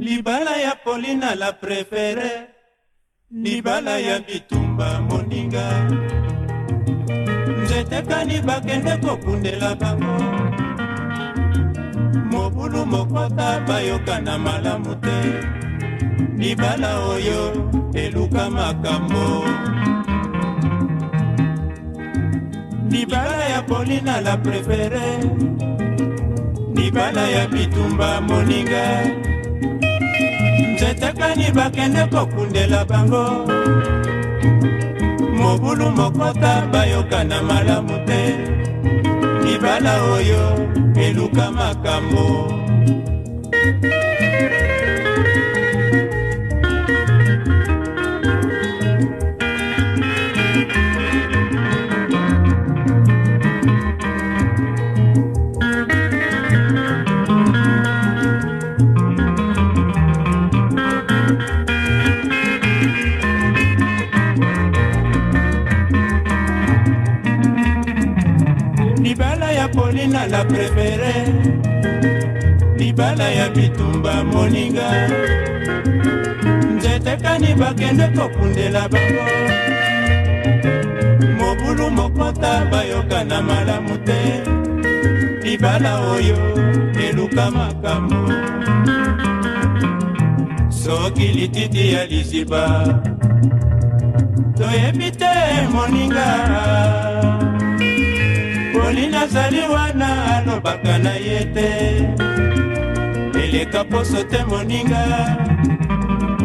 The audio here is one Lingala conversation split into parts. libala ya polina la prefere libala ya bitumba moninga nzete kani bakende kokundela bango mobulu mokota bayokana malamu te libala oyo eluka makambo libala ya polina la prefere libala ya bitumba moninga tetekani bakende kokundela bango mobulu mokota bayoka na malamu te libala oyo eluka makambo thank you caroline la préféré libala ya bitumba moninga nzete kani bakende kokundela bango mobulu mokota bayoka na malamu te libala oyo eluka makambo soki lititi ya liziba toyebi te moninga azali wana alobaka na ye te eleka poso te moninga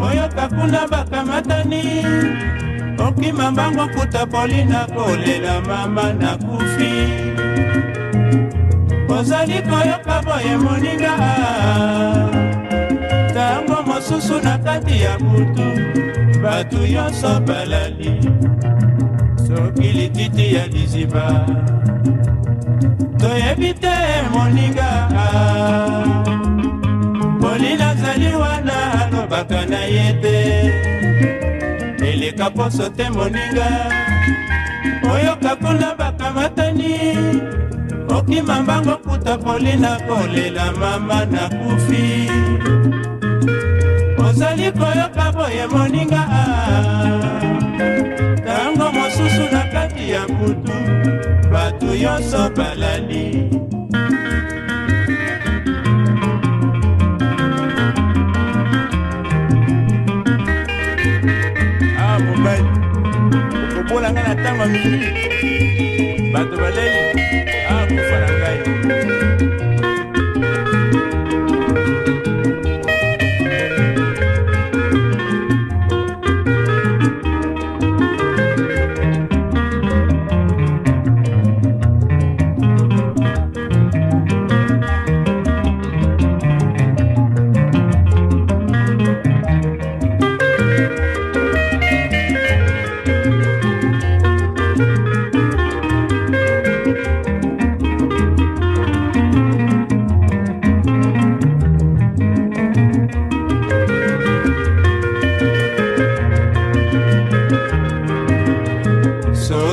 oyoka kuna bakamatani okima mbango kuta polina kolela mama nakufi ozali koyoka boye moninga ntango mosusu na kati ya butu bato nyonso balali soki lititi ya liziba toyebi te moninga molina azali wana alobaka na ye te eleka poso te moninga oyoka kuna bakamatani okima mbango kuta polina kolela mama nakufi ozali koyoka boye moninga ntango ya kutu bato nyonso balali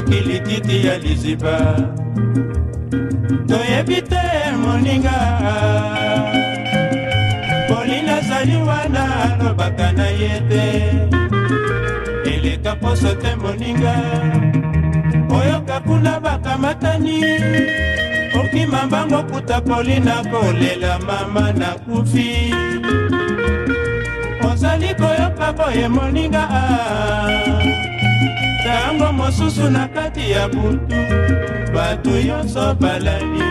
kilikiti ya liziba toyebi te moninga polina azali wana alobaka na ye te eleka poso te moninga oyoka kuna bakamatani okima mbango kuta polina kolela mama nakufi ozali koyoka boye moninga ntango mosusu na kati ya butu bato nyonso balali